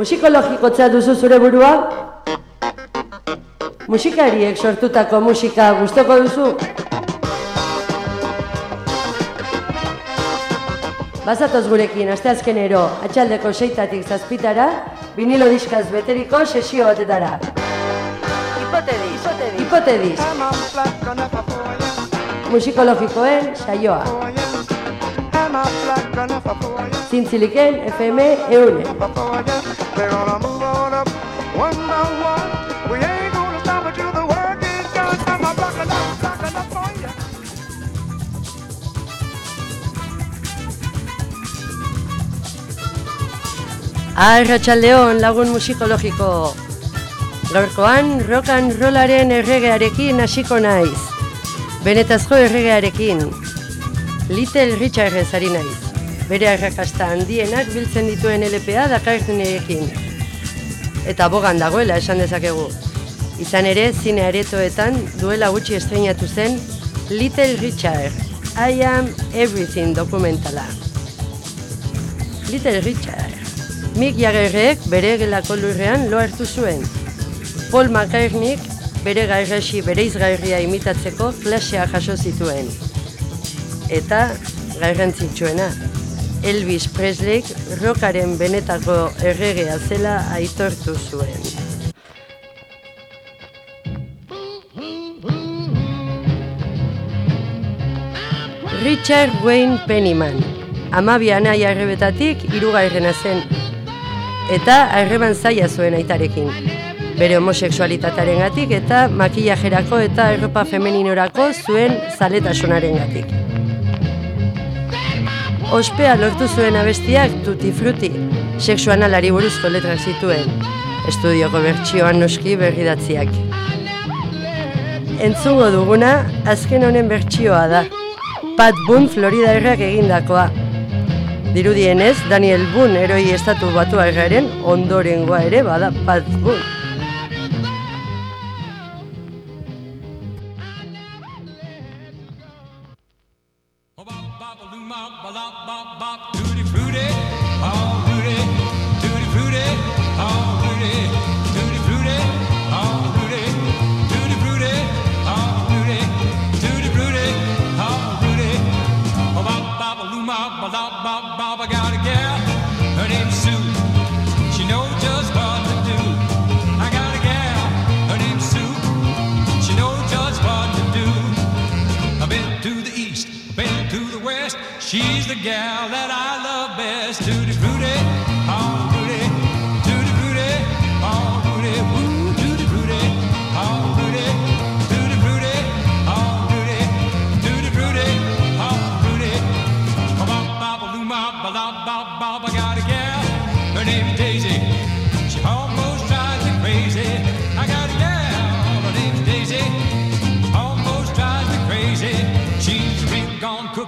Musikologikotzea duzu zure burua? Musikariek sortutako musika gustoko duzu? Bazatoz gurekin, asteazkenero, atxaldeko seitatik zazpitara, vinilo diskaz beteriko sesio batetara. Hipotedis, hipotedis. Musikologikoen saioa. Zintziliken FM eune. They're gonna move on up one by one. We ain't gonna stop until the work is done. I'm a blocking up, blocking up for ya. Arratxaldeon lagun musikologiko. Gaurkoan rock and rollaren erregearekin hasiko naiz. Benetazko erregearekin. Little Richardrez ari naiz. Bere arrakasta handienak biltzen dituen LPA dakartunerekin. Eta bogan dagoela esan dezakegu. Izan ere, zine aretoetan duela gutxi estreinatu zen Little Richard, I am everything dokumentala. Little Richard. Mick Jaggerrek bere gelako lurrean lo hartu zuen. Paul McCartneyk bere gairresi bere izgairria imitatzeko klasea jaso zituen. Eta garrantzitsuena, Elvis Presleyk rockaren benetako erregea zela aitortu zuen. Richard Wayne Pennyman, amabia anai arrebetatik irugarrena zen, eta harreman zaila zuen aitarekin. Bere homoseksualitatearen gatik eta makillajerako eta erropa femeninorako zuen zaletasunaren gatik. Ospea lortu zuen abestiak tutti frutti, sexuanalari buruzko letrak zituen, estudioko bertsioan noski berridatziak. Entzungo duguna, azken honen bertsioa da. Pat Boone Florida errak egindakoa. Dirudienez, Daniel Boone eroi estatu batu erraren ondorengoa ere bada Pat Boone.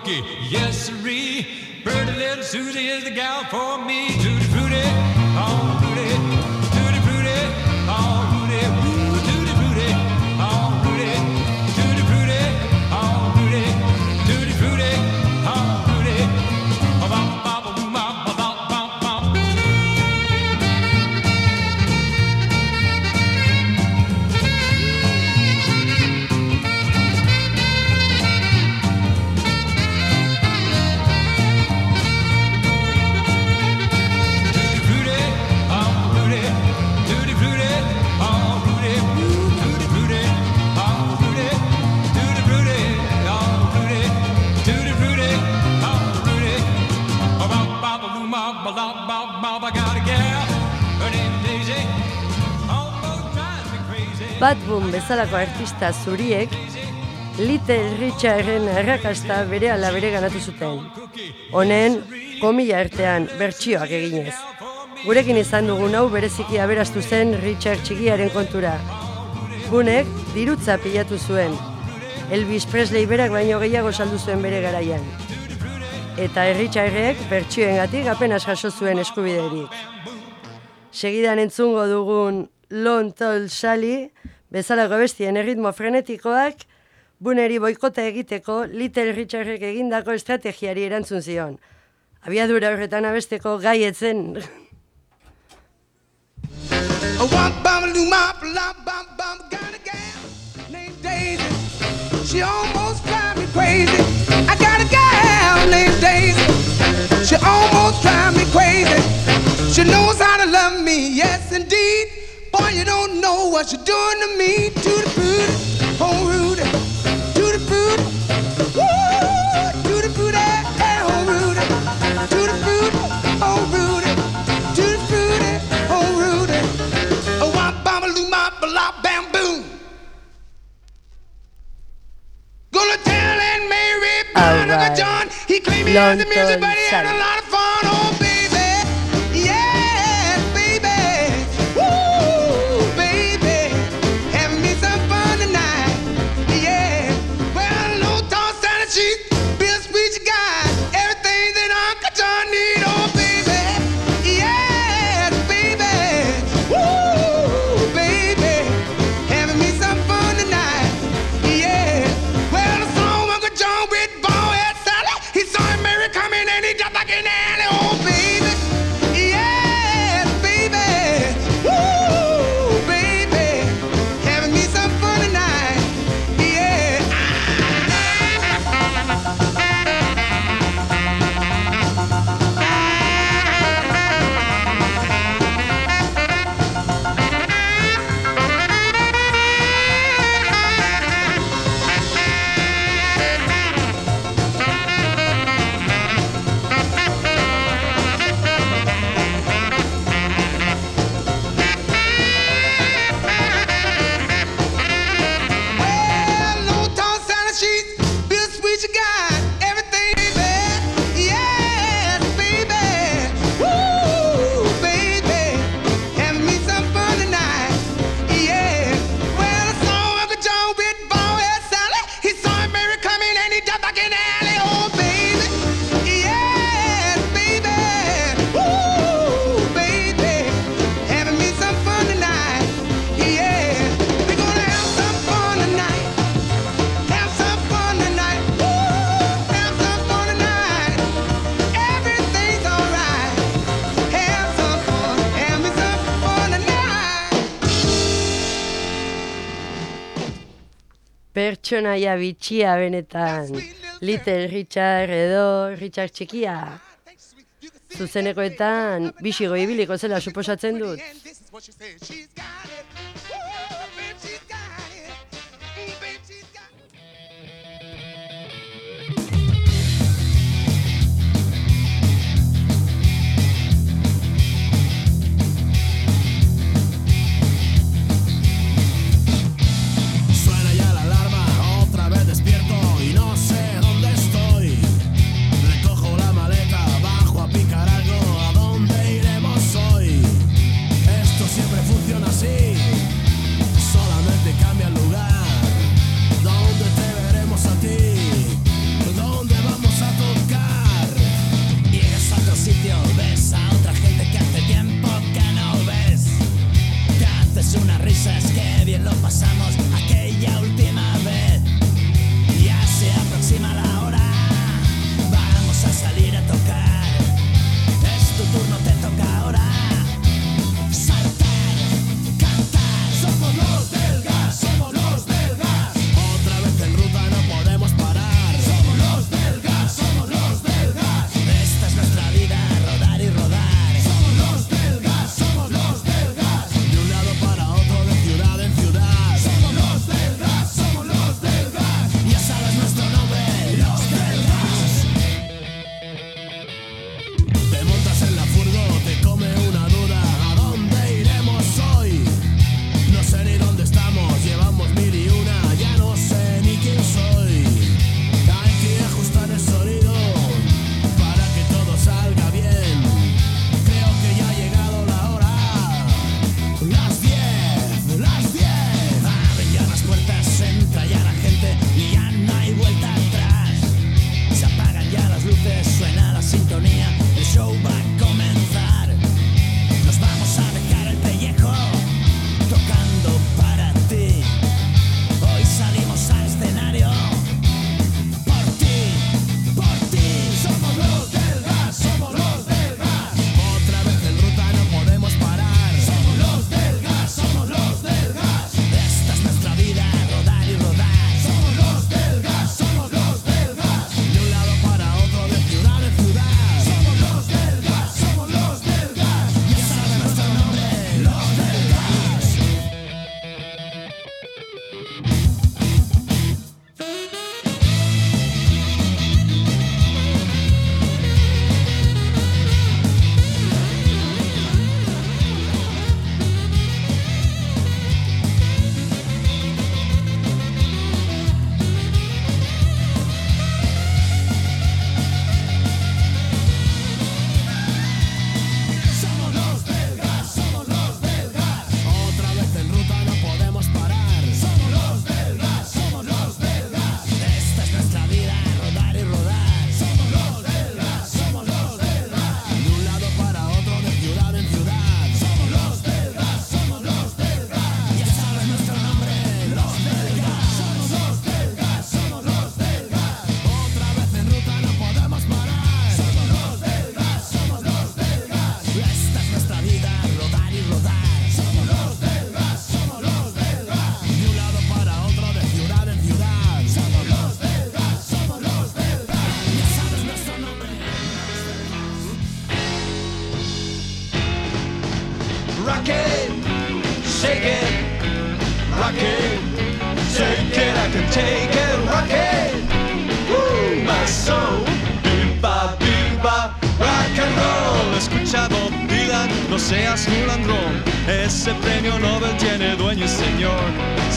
Cookie, yes sirree. Pretty little Susie is the gal for me. Tutti frutti, oh frutti, crazy. Bad Boom bezalako artista zuriek Little Richarden arrakasta bere ala bere ganatu zuten. Honen, komila artean, bertsioak eginez. Gurekin izan dugun hau bereziki aberastu zen Richard txigiaren kontura. Gunek dirutza pilatu zuen. Elvis Presley berak baino gehiago saldu zuen bere garaian. Eta Richardek bertsioengatik apenas jaso zuen eskubiderik. Segidan entzungo dugun Lon Tol Sally, bezalako bestien erritmo frenetikoak, buneri boikota egiteko Little Richardek egindako estrategiari erantzun zion. Abiadura horretan abesteko named Daisy. She almost drive me crazy. I got a gal named Daisy. She almost drive me crazy. She knows how to love me, yes indeed. Boy, you don't know what you're doing to me. To the booty, oh Rudy. To the booty, woo. To the hey, oh Rudy. To the booty, oh Rudy. To the booty, oh Rudy. Oh, wop, bam, loo, mop, lop, bam, boom. Gonna tell Aunt Mary Uncle Alright. John. He claimed he had the music, but he had a lot of pertsonaia bitxia benetan. Little Richard edo Richard txikia. Zuzenekoetan bisigo ibiliko zela suposatzen dut.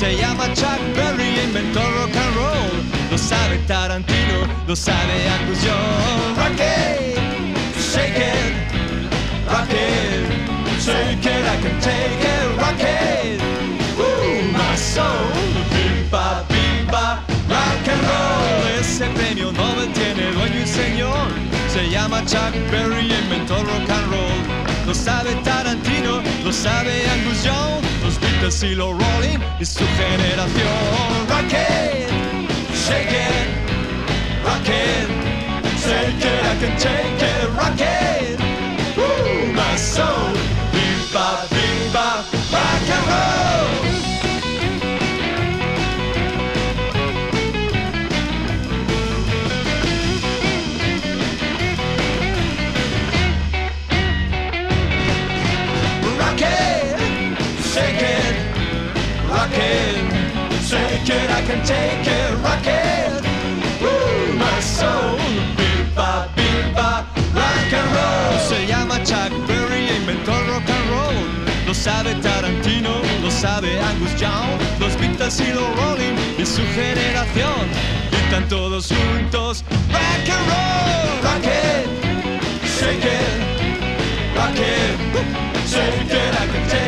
Se llama Chuck Berry, inventó rock and roll. Lo sabe Tarantino, lo sabe Young. Rock it, shake it, rock shake it, I can take it, rock it. Woo, my soul, bimba, bimba, rock and roll. Ese premio Nobel tiene dueño y señor. Se llama Chuck Berry, inventó rock and roll. Lo sabe Tarantino, lo sabe Angus y los Rolling y su generación. Rock it, shake it, rock it, shake it, I can take it, rock it. Woo, my soul, bimba, bimba, rock and roll. Can take it. Woo, my soul, bimba, bimba, rock and roll. Se llama Chuck Berry, inventó rock and roll. Lo sabe Tarantino, lo sabe Angus Young, los Beatles y los Rolling y su generación. Gritan todos juntos, rock and roll, rock it, shake it rock it, shake it, I can take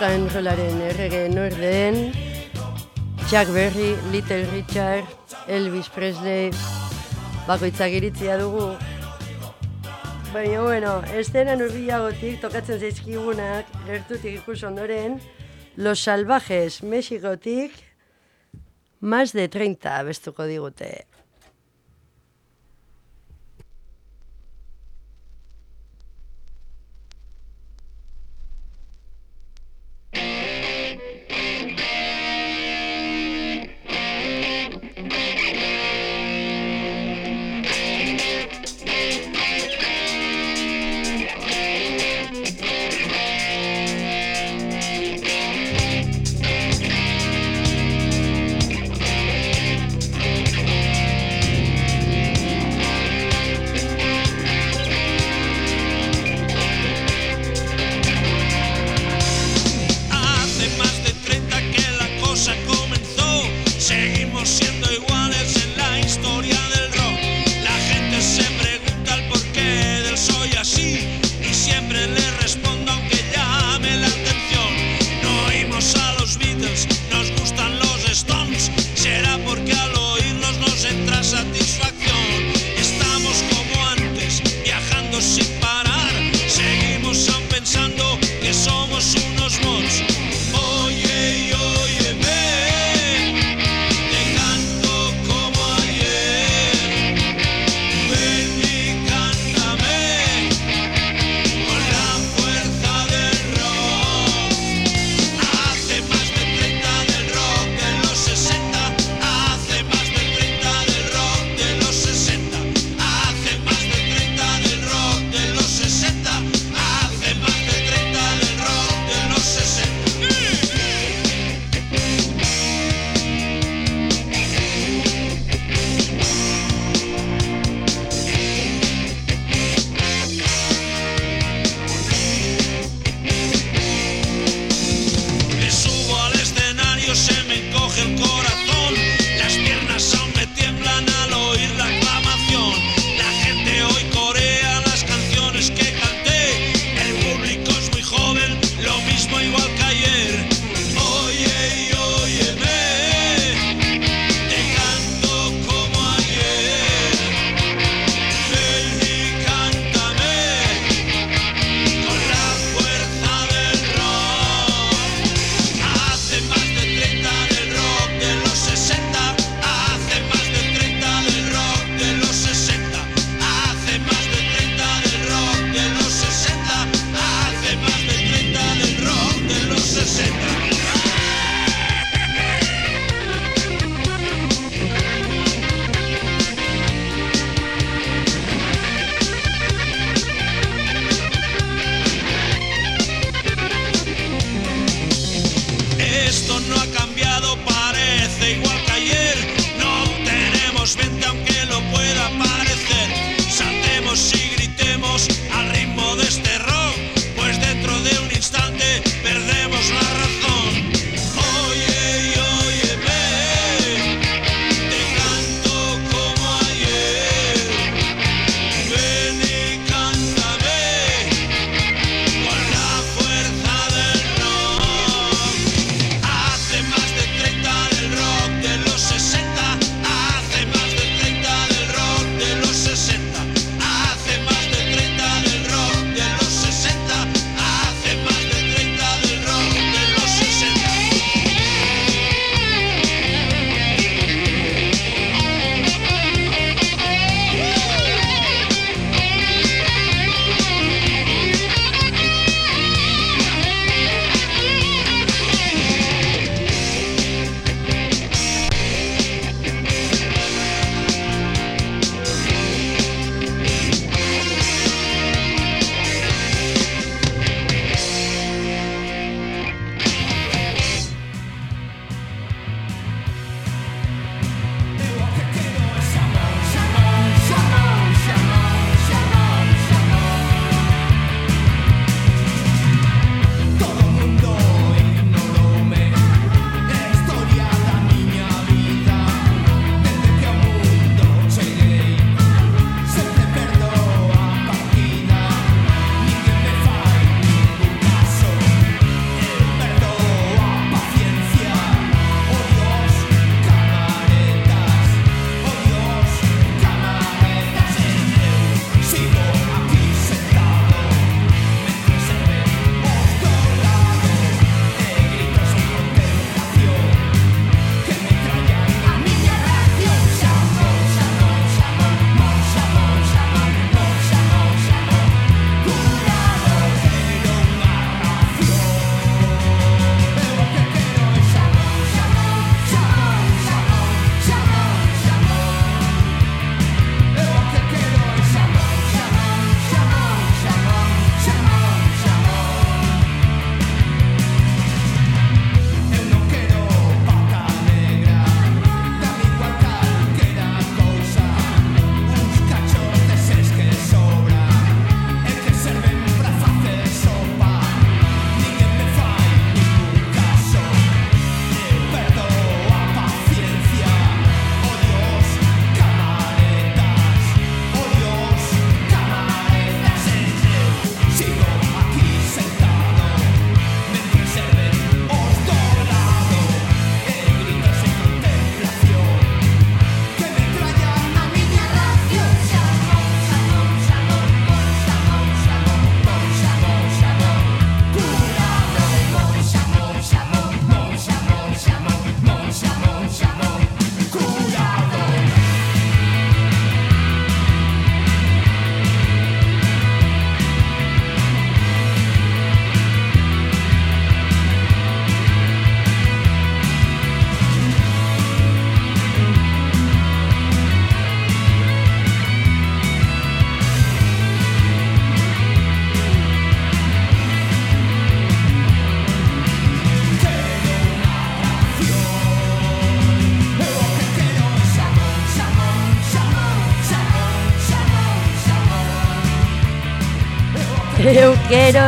rock and rollaren errege norden, Chuck Berry, Little Richard, Elvis Presley, bakoitzak iritzia dugu. Baina, bueno, estenan urbiagotik tokatzen zaizkigunak, gertutik ikus ondoren, Los Salvajes, Mexikotik, más de 30 bestuko digute.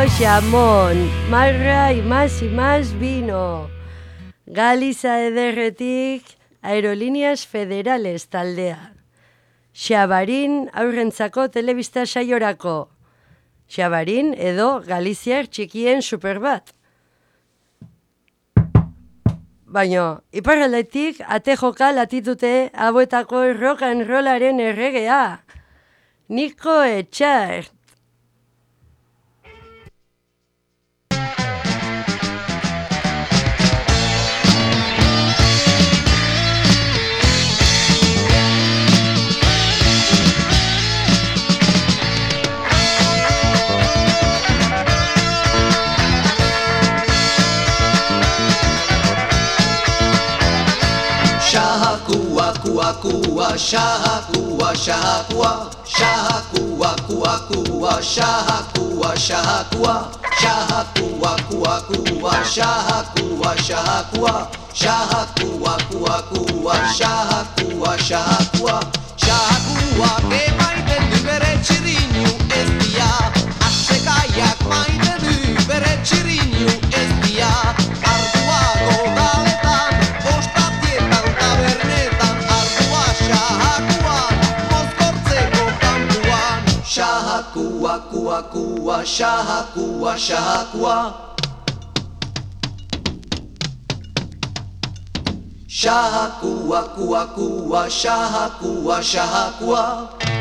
Xamón, marra y más y más vino. Galiza ederretik Aerolíneas Federales taldea. Xabarin aurrentzako telebista saiorako. Xabarin edo Galiziar txikien super bat. Baina, iparraldetik ate joka latitute hauetako rock and rollaren erregea. Niko Etxart. kua shaha kua shaha kua shaha kua kua kua shaha kua shaha kua shaha kua kua kua shaha kua shaha kua shaha kua kua kua shaha kua shaha kua shaha kua kua, kua, shahakua, shahakua Shahakua, kua, kua, shahakua, shahakua Shahakuak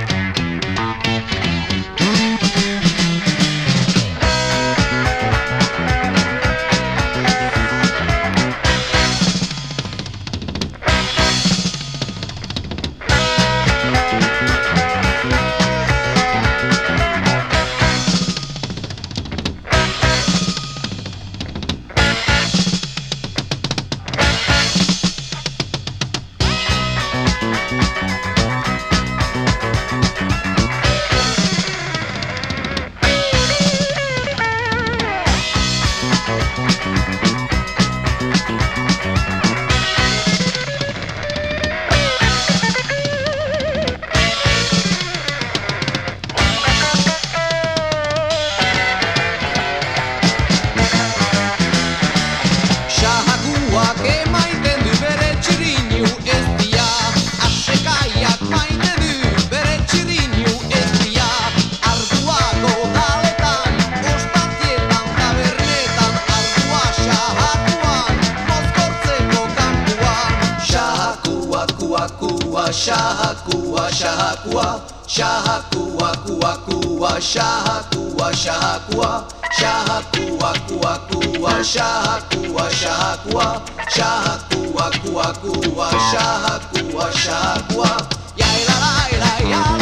kua shaha kua shaha kua shaha kua kua kua shaha kua shaha kua shaha kua kua kua shaha kua shaha kua shaha kua kua kua shaha kua shaha kua ya la la la ya la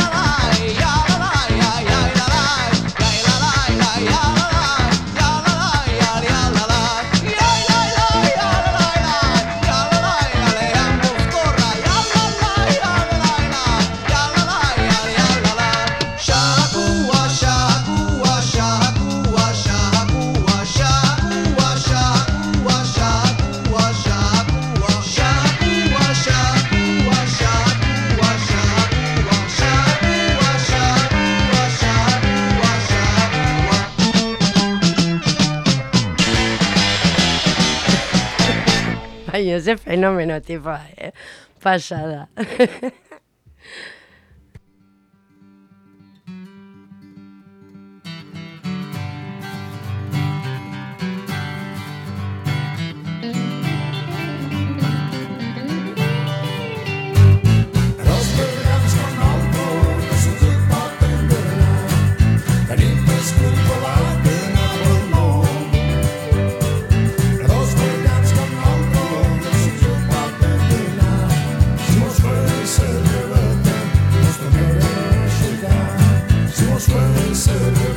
ese fenómeno, tipo, eh, pasada. answer.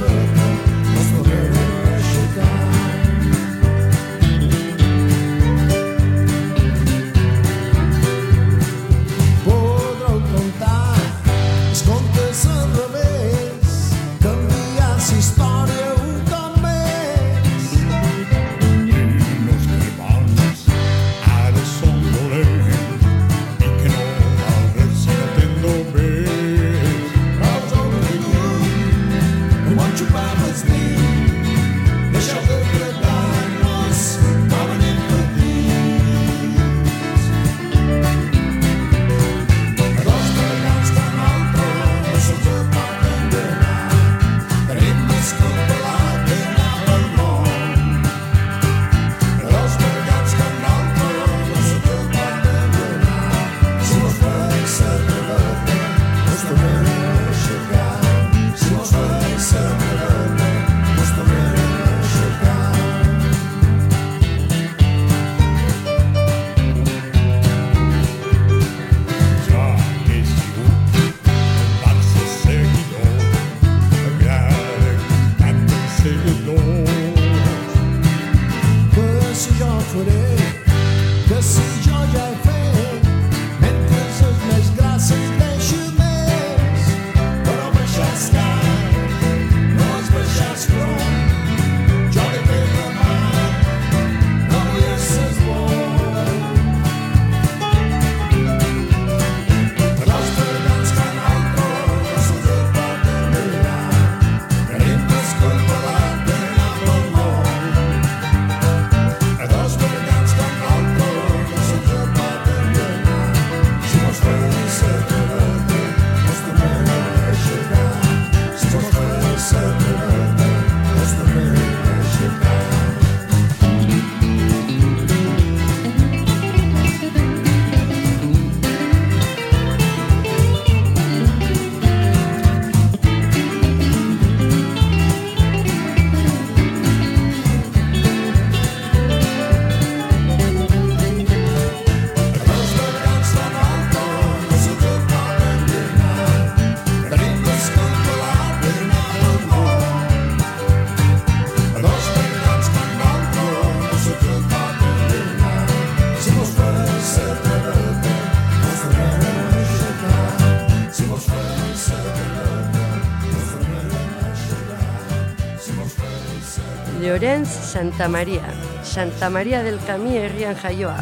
Santa Maria, Santa Maria del Camí herrian jaioa.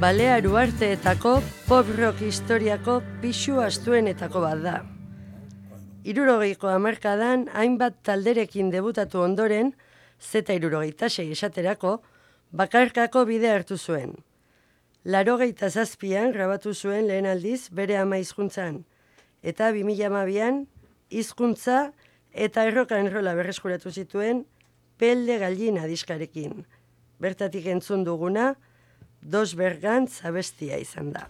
Balear uarteetako pop rock historiako pixu astuenetako bat da. Irurogeiko hamarkadan hainbat talderekin debutatu ondoren, zeta irurogeita sei esaterako, bakarkako bide hartu zuen. Larogeita zazpian grabatu zuen lehen aldiz bere ama hizkuntzan, eta 2012an hizkuntza eta rock and rolla berreskuratu zituen Pelde Gallina diskarekin. Bertatik entzun duguna, Dos Bergantz abestia izan da.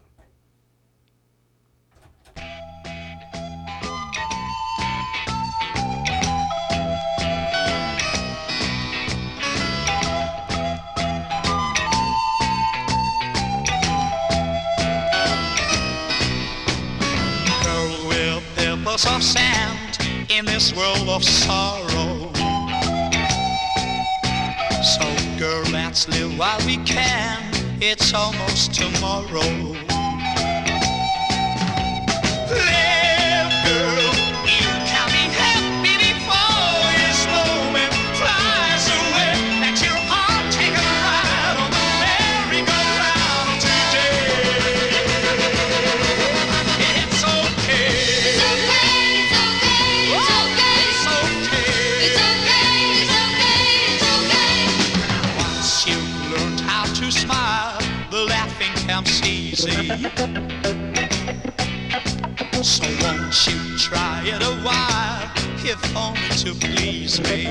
Pebbles of sand in this world of sorrow. Girl, let's live while we can. It's almost tomorrow. So won't you try it a while, if only to please me?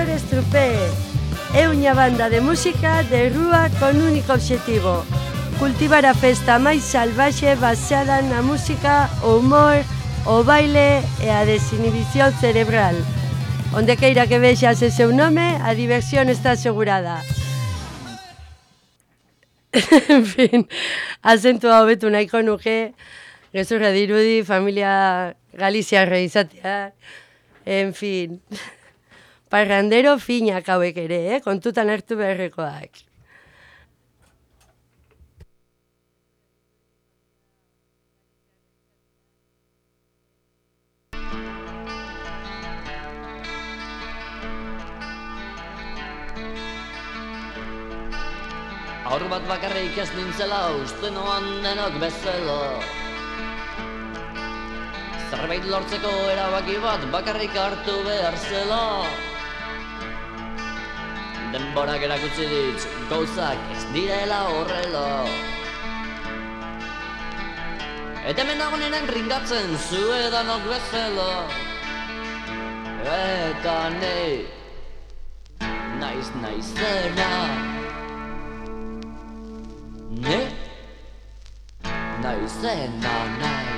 Tractores Trupé é unha banda de música de rúa con único obxectivo cultivar a festa máis salvaxe baseada na música, o humor, o baile e a desinhibición cerebral. Onde queira que vexas ese seu nome, a diversión está asegurada. en fin, asento ao hobetu nahiko nuke, gezurra dirudi, familia Galizia reizatea, en fin. parrandero finak hauek ere, eh? kontutan hartu beharrekoak. Aur bat bakarrik ez nintzela uste noan denok bezela Zerbait lortzeko erabaki bat bakarrik hartu behar zela Denborak erakutsi ditz, gauzak ez direla horrelo Eta hemen dago nenen ringatzen zu edanok bezelo Eta nei, naiz naizena. Ne, naizena naiz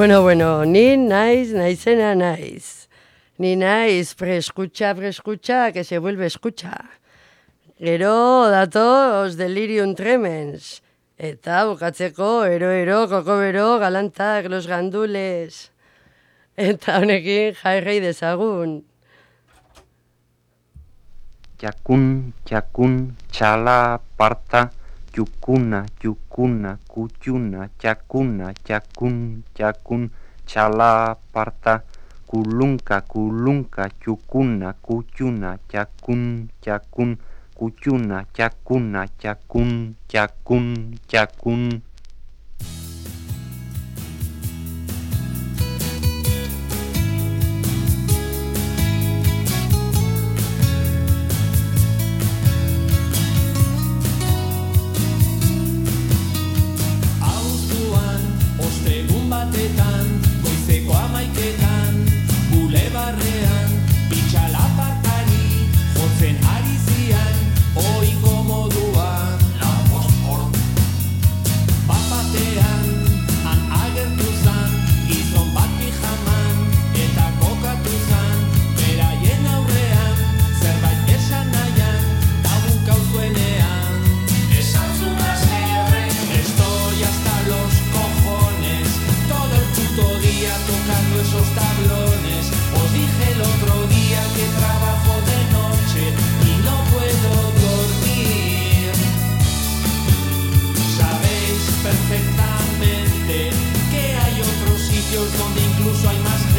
Bueno, bueno, ni naiz, naizena naiz. Ni naiz preskutxa, preskutxa, que se vuelve eskutxa. Gero datoz delirium tremens. Eta bukatzeko, ero, ero, kokobero, galantak, los gandules. Eta honekin jairrei dezagun. Jakun, jakun, txala, parta, cukuna, cukuna, Kucuna, cakun Chacun, Chacun, Chalaparta, Kulunka, Kulunka, Chukuna, Kuchuna, cakun Chacun, Kuchuna, Chacuna, cakun cakun cakun incluso hay más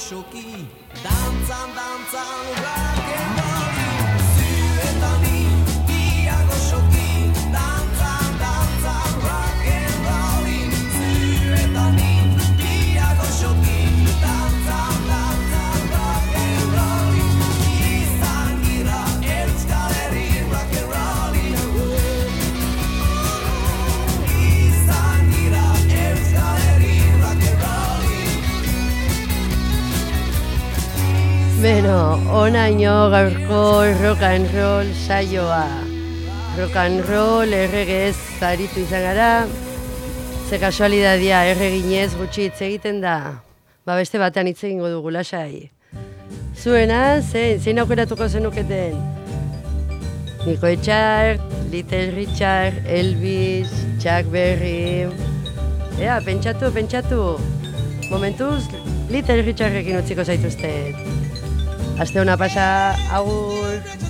Koszuki, dancan, dancan, rock and. Bueno, onaino gaurko rock and roll saioa. Rock and roll erregez zaritu izan gara. Ze kasualidadia erreginez gutxi hitz egiten da. Ba beste batean hitz egingo dugu lasai. Zuena, zein, zein aukeratuko zenuketen? Nico Etxart, Little Richard, Elvis, Chuck Berry... Ea, pentsatu, pentsatu. Momentuz, Little Richardekin utziko zaituztet. Aste hona pasa, agur.